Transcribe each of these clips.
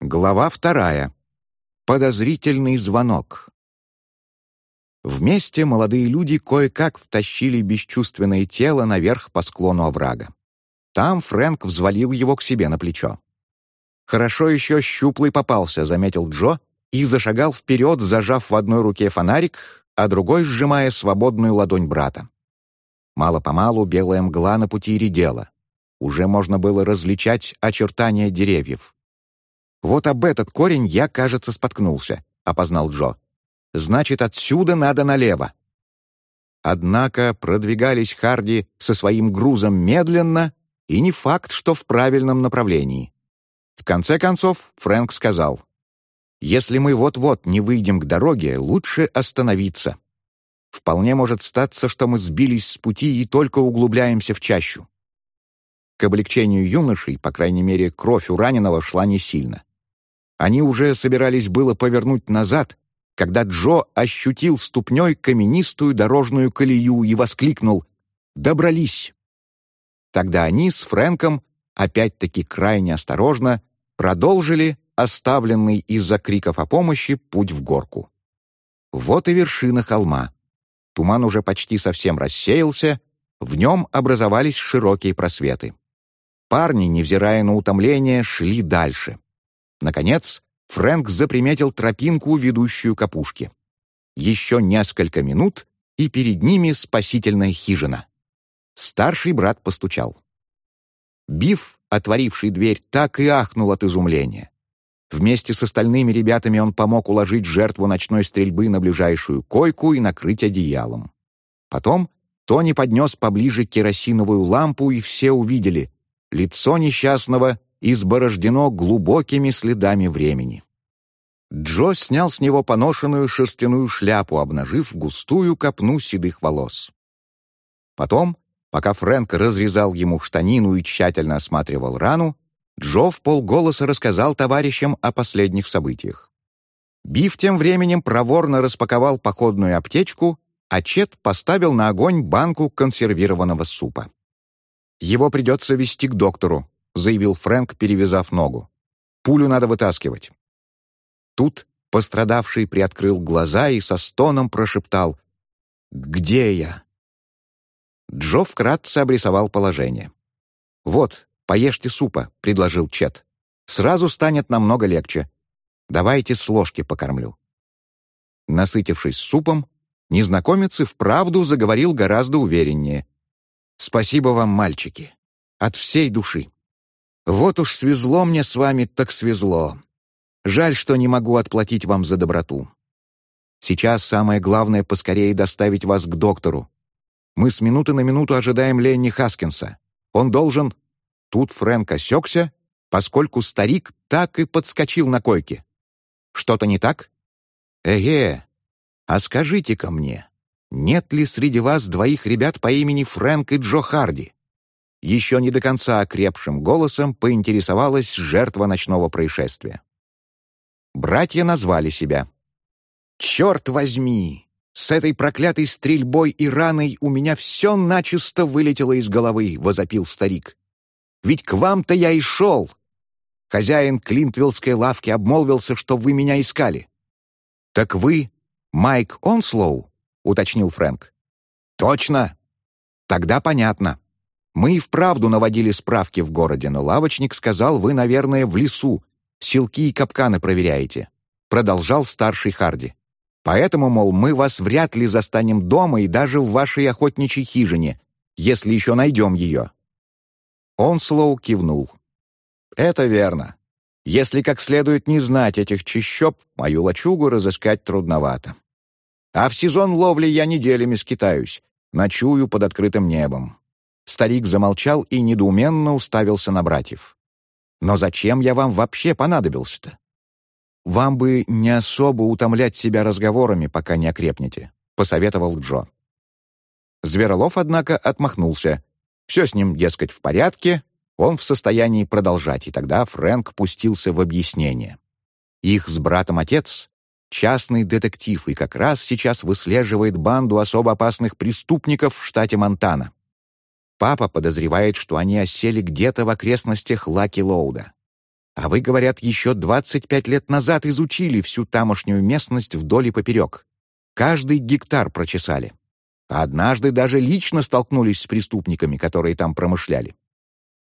Глава вторая. Подозрительный звонок. Вместе молодые люди кое-как втащили бесчувственное тело наверх по склону оврага. Там Фрэнк взвалил его к себе на плечо. «Хорошо еще щуплый попался», — заметил Джо, и зашагал вперед, зажав в одной руке фонарик, а другой сжимая свободную ладонь брата. Мало-помалу белая мгла на пути редела. Уже можно было различать очертания деревьев. «Вот об этот корень я, кажется, споткнулся», — опознал Джо. «Значит, отсюда надо налево». Однако продвигались Харди со своим грузом медленно, и не факт, что в правильном направлении. В конце концов, Фрэнк сказал, «Если мы вот-вот не выйдем к дороге, лучше остановиться. Вполне может статься, что мы сбились с пути и только углубляемся в чащу». К облегчению юношей, по крайней мере, кровь у раненого шла не сильно. Они уже собирались было повернуть назад, когда Джо ощутил ступней каменистую дорожную колею и воскликнул «Добрались!». Тогда они с Фрэнком, опять-таки крайне осторожно, продолжили оставленный из-за криков о помощи путь в горку. Вот и вершина холма. Туман уже почти совсем рассеялся, в нем образовались широкие просветы. Парни, невзирая на утомление, шли дальше. Наконец, Фрэнк заприметил тропинку, ведущую к опушке. Еще несколько минут, и перед ними спасительная хижина. Старший брат постучал. Биф, отворивший дверь, так и ахнул от изумления. Вместе с остальными ребятами он помог уложить жертву ночной стрельбы на ближайшую койку и накрыть одеялом. Потом Тони поднес поближе керосиновую лампу, и все увидели. Лицо несчастного изборождено глубокими следами времени. Джо снял с него поношенную шерстяную шляпу, обнажив густую копну седых волос. Потом, пока Фрэнк разрезал ему штанину и тщательно осматривал рану, Джо в полголоса рассказал товарищам о последних событиях. Биф тем временем проворно распаковал походную аптечку, а Чет поставил на огонь банку консервированного супа. «Его придется вести к доктору», заявил Фрэнк, перевязав ногу. «Пулю надо вытаскивать». Тут пострадавший приоткрыл глаза и со стоном прошептал «Где я?». Джо вкратце обрисовал положение. «Вот, поешьте супа», — предложил Чет. «Сразу станет намного легче. Давайте с ложки покормлю». Насытившись супом, незнакомец и вправду заговорил гораздо увереннее. «Спасибо вам, мальчики. От всей души. Вот уж свезло мне с вами, так свезло. Жаль, что не могу отплатить вам за доброту. Сейчас самое главное поскорее доставить вас к доктору. Мы с минуты на минуту ожидаем Ленни Хаскинса. Он должен...» Тут Фрэнк осекся, поскольку старик так и подскочил на койке. «Что-то не так?» «Эге, а скажите-ка мне, нет ли среди вас двоих ребят по имени Фрэнк и Джо Харди?» Еще не до конца окрепшим голосом поинтересовалась жертва ночного происшествия. Братья назвали себя. «Черт возьми! С этой проклятой стрельбой и раной у меня все начисто вылетело из головы», — возопил старик. «Ведь к вам-то я и шел!» Хозяин Клинтвиллской лавки обмолвился, что вы меня искали. «Так вы Майк Онслоу?» — уточнил Фрэнк. «Точно!» «Тогда понятно. Мы и вправду наводили справки в городе, но лавочник сказал, вы, наверное, в лесу, силки и капканы проверяете», — продолжал старший Харди. «Поэтому, мол, мы вас вряд ли застанем дома и даже в вашей охотничьей хижине, если еще найдем ее». Он Слоу кивнул. «Это верно. Если как следует не знать этих чащоб, мою лачугу разыскать трудновато. А в сезон ловли я неделями скитаюсь, ночую под открытым небом. Старик замолчал и недоуменно уставился на братьев. «Но зачем я вам вообще понадобился-то?» «Вам бы не особо утомлять себя разговорами, пока не окрепнете», — посоветовал Джо. Зверолов, однако, отмахнулся. Все с ним, дескать, в порядке, он в состоянии продолжать, и тогда Фрэнк пустился в объяснение. Их с братом отец — частный детектив и как раз сейчас выслеживает банду особо опасных преступников в штате Монтана. Папа подозревает, что они осели где-то в окрестностях Лаки-Лоуда. А вы, говорят, еще 25 лет назад изучили всю тамошнюю местность вдоль и поперек. Каждый гектар прочесали. Однажды даже лично столкнулись с преступниками, которые там промышляли.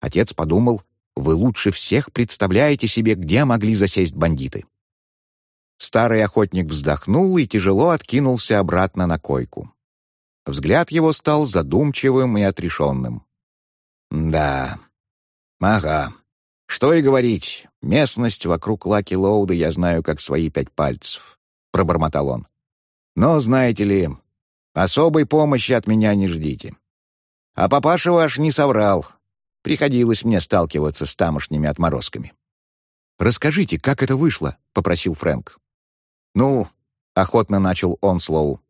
Отец подумал, вы лучше всех представляете себе, где могли засесть бандиты. Старый охотник вздохнул и тяжело откинулся обратно на койку. Взгляд его стал задумчивым и отрешенным. «Да, ага. Что и говорить, местность вокруг Лаки Лоуда я знаю как свои пять пальцев», — пробормотал он. «Но, знаете ли, особой помощи от меня не ждите. А папаша ваш не соврал. Приходилось мне сталкиваться с тамошними отморозками». «Расскажите, как это вышло?» — попросил Фрэнк. «Ну», — охотно начал он Слоу,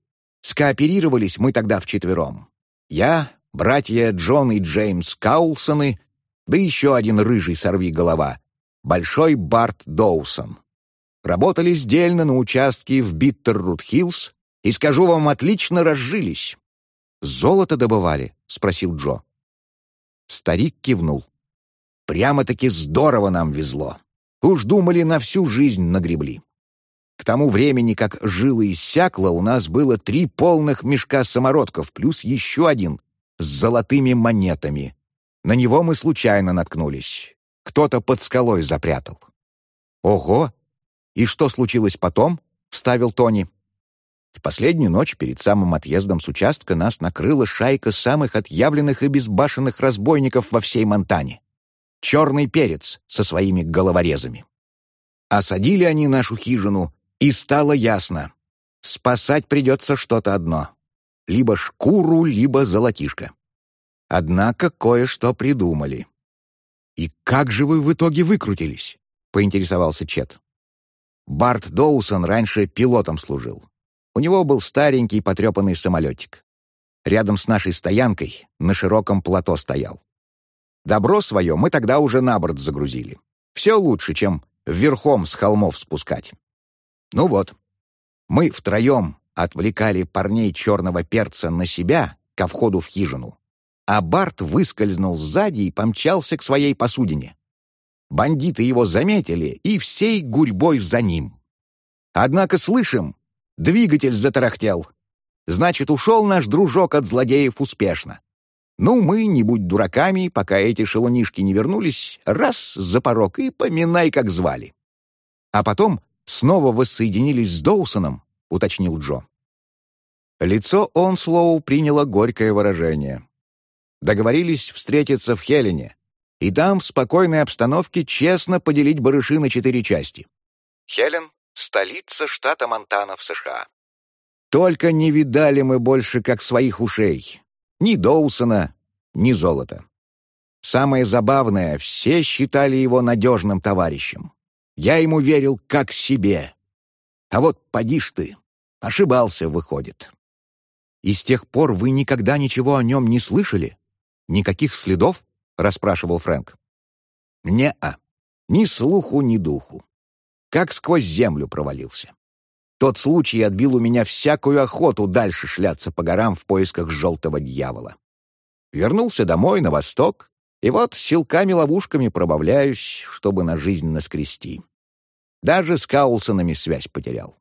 «скооперировались мы тогда вчетвером. Я, братья Джон и Джеймс Каулсоны, да еще один рыжий сорви-голова, Большой Барт Доусон. Работали сдельно на участке в Биттеррут-Хиллз и, скажу вам, отлично разжились. «Золото добывали?» — спросил Джо. Старик кивнул. «Прямо-таки здорово нам везло. Уж думали, на всю жизнь нагребли. К тому времени, как жило иссякло, у нас было три полных мешка самородков, плюс еще один с золотыми монетами. На него мы случайно наткнулись. Кто-то под скалой запрятал. «Ого! И что случилось потом?» — вставил Тони. В последнюю ночь перед самым отъездом с участка нас накрыла шайка самых отъявленных и безбашенных разбойников во всей Монтане. Черный перец со своими головорезами. Осадили они нашу хижину, и стало ясно. Спасать придется что-то одно. Либо шкуру, либо золотишко. Однако кое-что придумали. «И как же вы в итоге выкрутились?» — поинтересовался Чет. Барт Доусон раньше пилотом служил. У него был старенький потрепанный самолетик. Рядом с нашей стоянкой на широком плато стоял. Добро свое мы тогда уже на борт загрузили. Все лучше, чем верхом с холмов спускать. Ну вот, мы втроем отвлекали парней черного перца на себя ко входу в хижину, а Барт выскользнул сзади и помчался к своей посудине. Бандиты его заметили и всей гурьбой за ним. Однако слышим, Двигатель затарахтел. Значит, ушел наш дружок от злодеев успешно. Ну, мы, не будь дураками, пока эти шелунишки не вернулись, раз за порог и поминай, как звали. А потом снова воссоединились с Доусоном, уточнил Джо. Лицо Онслоу приняло горькое выражение. Договорились встретиться в Хелене, и там в спокойной обстановке честно поделить барыши на четыре части. Хелен столица штата Монтана в США. Только не видали мы больше как своих ушей. Ни Доусона, ни золота. Самое забавное, все считали его надежным товарищем. Я ему верил как себе. А вот поди ж ты, ошибался, выходит. И с тех пор вы никогда ничего о нем не слышали? Никаких следов? — расспрашивал Фрэнк. «Не-а. Ни слуху, ни духу как сквозь землю провалился. Тот случай отбил у меня всякую охоту дальше шляться по горам в поисках желтого дьявола. Вернулся домой, на восток, и вот силками-ловушками пробавляюсь, чтобы на жизнь наскрести. Даже с Каулсонами связь потерял.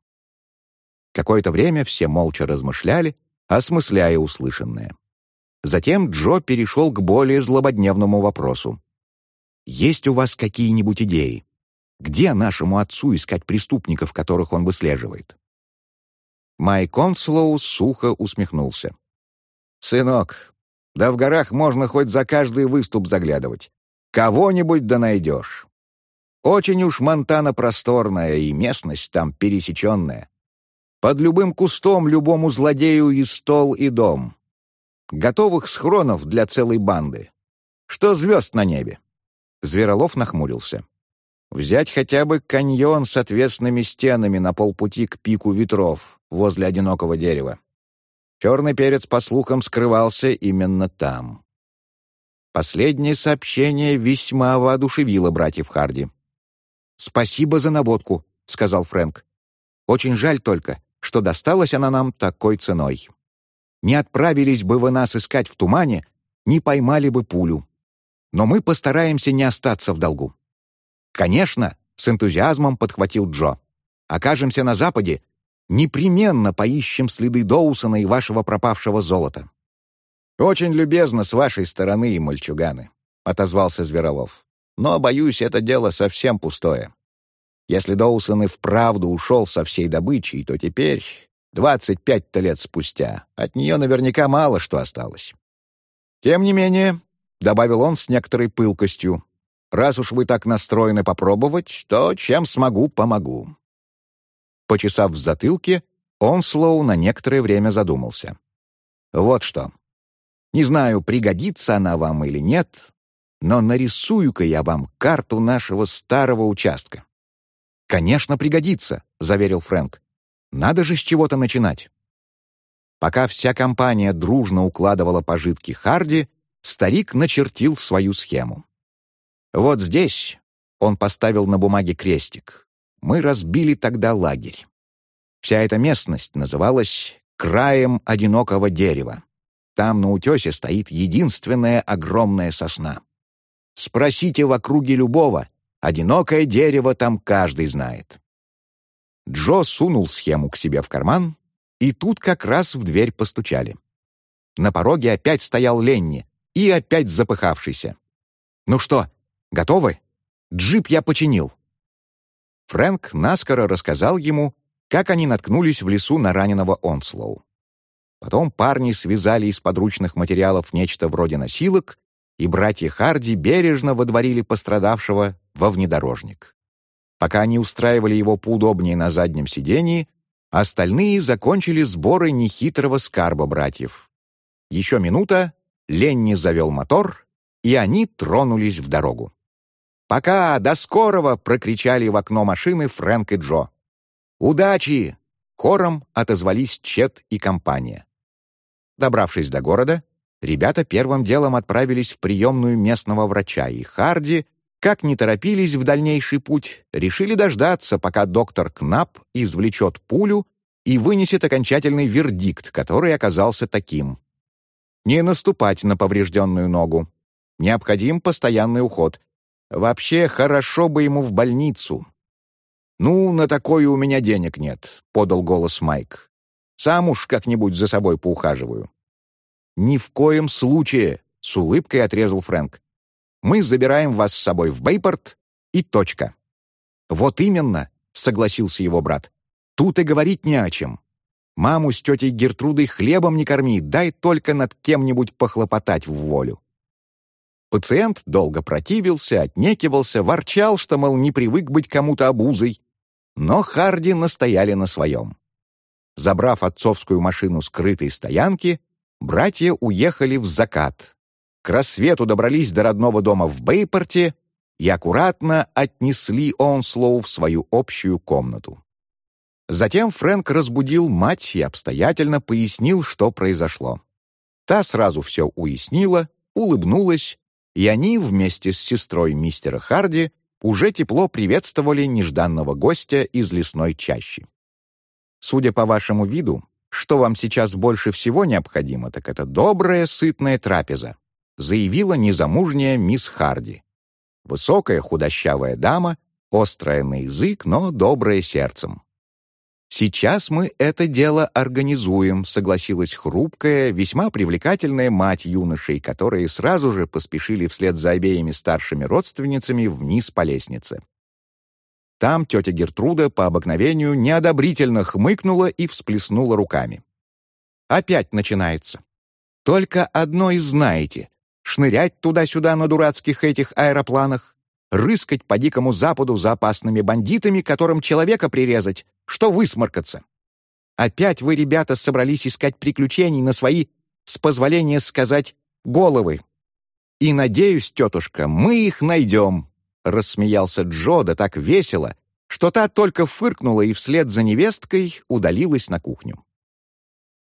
Какое-то время все молча размышляли, осмысляя услышанное. Затем Джо перешел к более злободневному вопросу. «Есть у вас какие-нибудь идеи? Где нашему отцу искать преступников, которых он выслеживает?» Майк Конслоу сухо усмехнулся. «Сынок, да в горах можно хоть за каждый выступ заглядывать. Кого-нибудь да найдешь. Очень уж Монтана просторная, и местность там пересеченная. Под любым кустом любому злодею и стол, и дом. Готовых схронов для целой банды. Что звезд на небе?» Зверолов нахмурился. Взять хотя бы каньон с отвесными стенами на полпути к пику ветров возле одинокого дерева. Черный перец, по слухам, скрывался именно там. Последнее сообщение весьма воодушевило братьев Харди. «Спасибо за наводку», — сказал Фрэнк. «Очень жаль только, что досталась она нам такой ценой. Не отправились бы вы нас искать в тумане, не поймали бы пулю. Но мы постараемся не остаться в долгу». «Конечно!» — с энтузиазмом подхватил Джо. «Окажемся на западе, непременно поищем следы Доусона и вашего пропавшего золота». «Очень любезно с вашей стороны, мальчуганы», — отозвался Зверолов. «Но, боюсь, это дело совсем пустое. Если Доусон и вправду ушел со всей добычей, то теперь, двадцать пять-то лет спустя, от нее наверняка мало что осталось. Тем не менее, — добавил он с некоторой пылкостью, — раз уж вы так настроены попробовать, то чем смогу, помогу. Почесав в затылке, он Слоу на некоторое время задумался. «Вот что. Не знаю, пригодится она вам или нет, но нарисую-ка я вам карту нашего старого участка». «Конечно, пригодится», — заверил Фрэнк. «Надо же с чего-то начинать». Пока вся компания дружно укладывала пожитки Харди, старик начертил свою схему. «Вот здесь», — он поставил на бумаге крестик, — «мы разбили тогда лагерь. Вся эта местность называлась «краем одинокого дерева». Там на утесе стоит единственная огромная сосна. Спросите в округе любого, одинокое дерево там каждый знает. Джо сунул схему к себе в карман, и тут как раз в дверь постучали. На пороге опять стоял Ленни, и опять запыхавшийся. «Ну что, готовы? Джип я починил». Фрэнк наскоро рассказал ему, как они наткнулись в лесу на раненого Онслоу. Потом парни связали из подручных материалов нечто вроде носилок, и братья Харди бережно водворили пострадавшего во внедорожник. Пока они устраивали его поудобнее на заднем сидении, остальные закончили сборы нехитрого скарба братьев. Еще минута, Ленни завел мотор, и они тронулись в дорогу. «Пока! До скорого!» — прокричали в окно машины Фрэнк и Джо. «Удачи!» — хором отозвались Чет и компания. Добравшись до города, ребята первым делом отправились в приемную местного врача, и Харди, как не торопились в дальнейший путь, решили дождаться, пока доктор Кнап извлечет пулю и вынесет окончательный вердикт, который оказался таким не наступать на поврежденную ногу. Необходим постоянный уход. Вообще, хорошо бы ему в больницу. «Ну, на такое у меня денег нет», — подал голос Майк. «Сам уж как-нибудь за собой поухаживаю». «Ни в коем случае», — с улыбкой отрезал Фрэнк. «Мы забираем вас с собой в Бейпорт и точка». «Вот именно», — согласился его брат. «Тут и говорить не о чем. Маму с тетей Гертрудой хлебом не корми, дай только над кем-нибудь похлопотать в волю. Пациент долго противился, отнекивался, ворчал, что, мол, не привык быть кому-то обузой. Но Харди настояли на своем. Забрав отцовскую машину скрытой стоянки, братья уехали в закат. К рассвету добрались до родного дома в Бейпорте и аккуратно отнесли Онслоу в свою общую комнату. Затем Фрэнк разбудил мать и обстоятельно пояснил, что произошло. Та сразу все уяснила, улыбнулась, и они вместе с сестрой мистера Харди уже тепло приветствовали нежданного гостя из лесной чащи. «Судя по вашему виду, что вам сейчас больше всего необходимо, так это добрая, сытная трапеза», заявила незамужняя мисс Харди. Высокая худощавая дама, острая на язык, но добрая сердцем. «Сейчас мы это дело организуем», — согласилась хрупкая, весьма привлекательная мать юношей, которые сразу же поспешили вслед за обеими старшими родственницами вниз по лестнице. Там тетя Гертруда по обыкновению неодобрительно хмыкнула и всплеснула руками. «Опять начинается. Только одно и знаете — шнырять туда-сюда на дурацких этих аэропланах, рыскать по дикому западу за опасными бандитами, которым человека прирезать, что высморкаться. Опять вы, ребята, собрались искать приключений на свои, с позволения сказать, головы. И, надеюсь, тетушка, мы их найдем, — рассмеялся Джо, да так весело, что та только фыркнула и вслед за невесткой удалилась на кухню.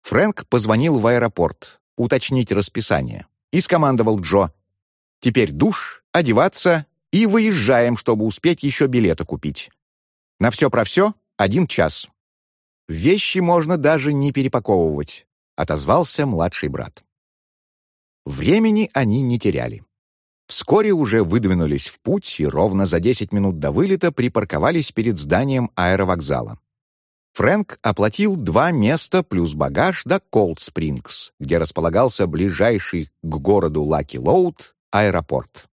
Фрэнк позвонил в аэропорт, уточнить расписание, и скомандовал Джо. «Теперь душ, одеваться и выезжаем, чтобы успеть еще билеты купить. На все про все один час. Вещи можно даже не перепаковывать, отозвался младший брат. Времени они не теряли. Вскоре уже выдвинулись в путь и ровно за 10 минут до вылета припарковались перед зданием аэровокзала. Фрэнк оплатил два места плюс багаж до Колд Спрингс, где располагался ближайший к городу Лаки Лоуд аэропорт.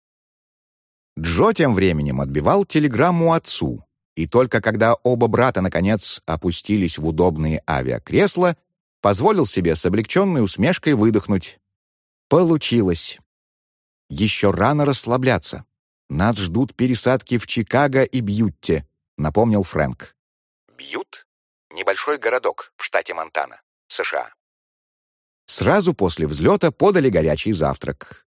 Джо тем временем отбивал телеграмму отцу, и только когда оба брата, наконец, опустились в удобные авиакресла, позволил себе с облегченной усмешкой выдохнуть. Получилось. Еще рано расслабляться. Нас ждут пересадки в Чикаго и Бьютте, напомнил Фрэнк. Бьют небольшой городок в штате Монтана, США. Сразу после взлета подали горячий завтрак.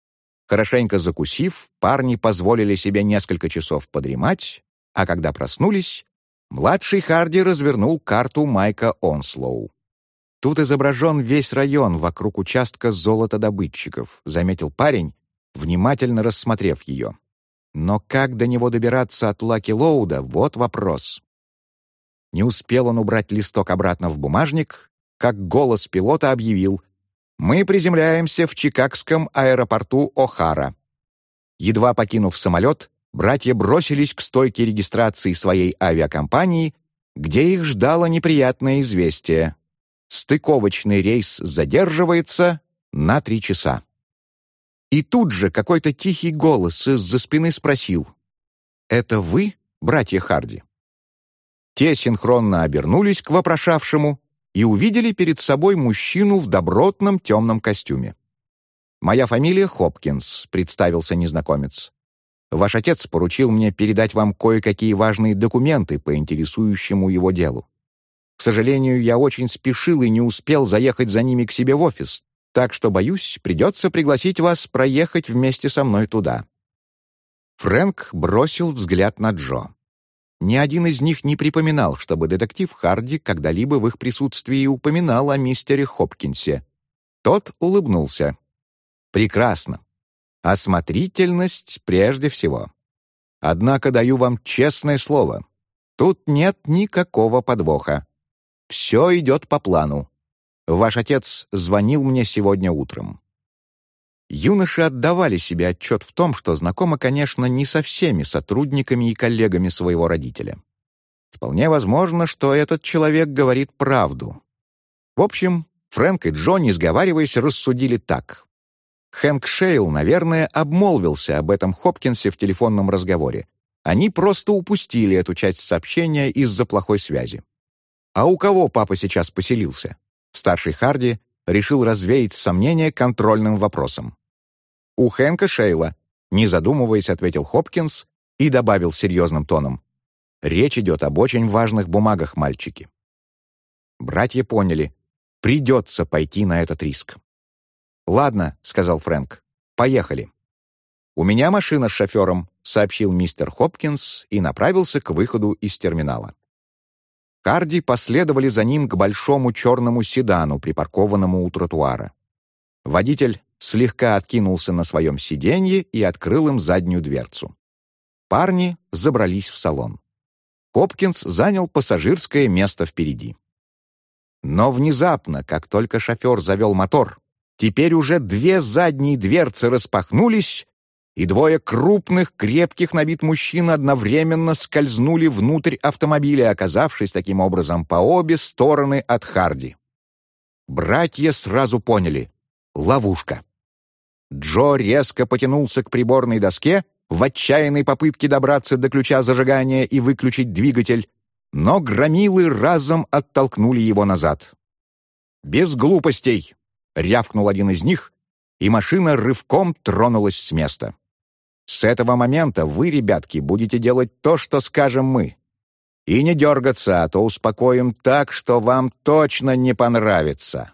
Хорошенько закусив, парни позволили себе несколько часов подремать, а когда проснулись, младший Харди развернул карту Майка Онслоу. «Тут изображен весь район вокруг участка золотодобытчиков», — заметил парень, внимательно рассмотрев ее. «Но как до него добираться от Лаки Лоуда — вот вопрос». Не успел он убрать листок обратно в бумажник, как голос пилота объявил «Мы приземляемся в Чикагском аэропорту О'Хара». Едва покинув самолет, братья бросились к стойке регистрации своей авиакомпании, где их ждало неприятное известие. Стыковочный рейс задерживается на три часа. И тут же какой-то тихий голос из-за спины спросил «Это вы, братья Харди?» Те синхронно обернулись к вопрошавшему и увидели перед собой мужчину в добротном темном костюме. «Моя фамилия Хопкинс», — представился незнакомец. «Ваш отец поручил мне передать вам кое-какие важные документы по интересующему его делу. К сожалению, я очень спешил и не успел заехать за ними к себе в офис, так что, боюсь, придется пригласить вас проехать вместе со мной туда». Фрэнк бросил взгляд на Джо. Ни один из них не припоминал, чтобы детектив Харди когда-либо в их присутствии упоминал о мистере Хопкинсе. Тот улыбнулся. «Прекрасно. Осмотрительность прежде всего. Однако даю вам честное слово. Тут нет никакого подвоха. Все идет по плану. Ваш отец звонил мне сегодня утром. Юноши отдавали себе отчет в том, что знакомы, конечно, не со всеми сотрудниками и коллегами своего родителя. Вполне возможно, что этот человек говорит правду. В общем, Фрэнк и Джо, не сговариваясь, рассудили так. Хэнк Шейл, наверное, обмолвился об этом Хопкинсе в телефонном разговоре. Они просто упустили эту часть сообщения из-за плохой связи. А у кого папа сейчас поселился? Старший Харди решил развеять сомнения контрольным вопросом. «У Хэнка Шейла», — не задумываясь, ответил Хопкинс и добавил серьезным тоном. «Речь идет об очень важных бумагах, мальчики». Братья поняли, придется пойти на этот риск. «Ладно», — сказал Фрэнк, — «поехали». «У меня машина с шофером», — сообщил мистер Хопкинс и направился к выходу из терминала. Карди последовали за ним к большому черному седану, припаркованному у тротуара. Водитель слегка откинулся на своем сиденье и открыл им заднюю дверцу. Парни забрались в салон. Хопкинс занял пассажирское место впереди. Но внезапно, как только шофер завел мотор, теперь уже две задние дверцы распахнулись, и двое крупных, крепких на вид мужчин одновременно скользнули внутрь автомобиля, оказавшись таким образом по обе стороны от Харди. Братья сразу поняли — ловушка. Джо резко потянулся к приборной доске в отчаянной попытке добраться до ключа зажигания и выключить двигатель, но громилы разом оттолкнули его назад. «Без глупостей!» — рявкнул один из них, и машина рывком тронулась с места. С этого момента вы, ребятки, будете делать то, что скажем мы. И не дергаться, а то успокоим так, что вам точно не понравится.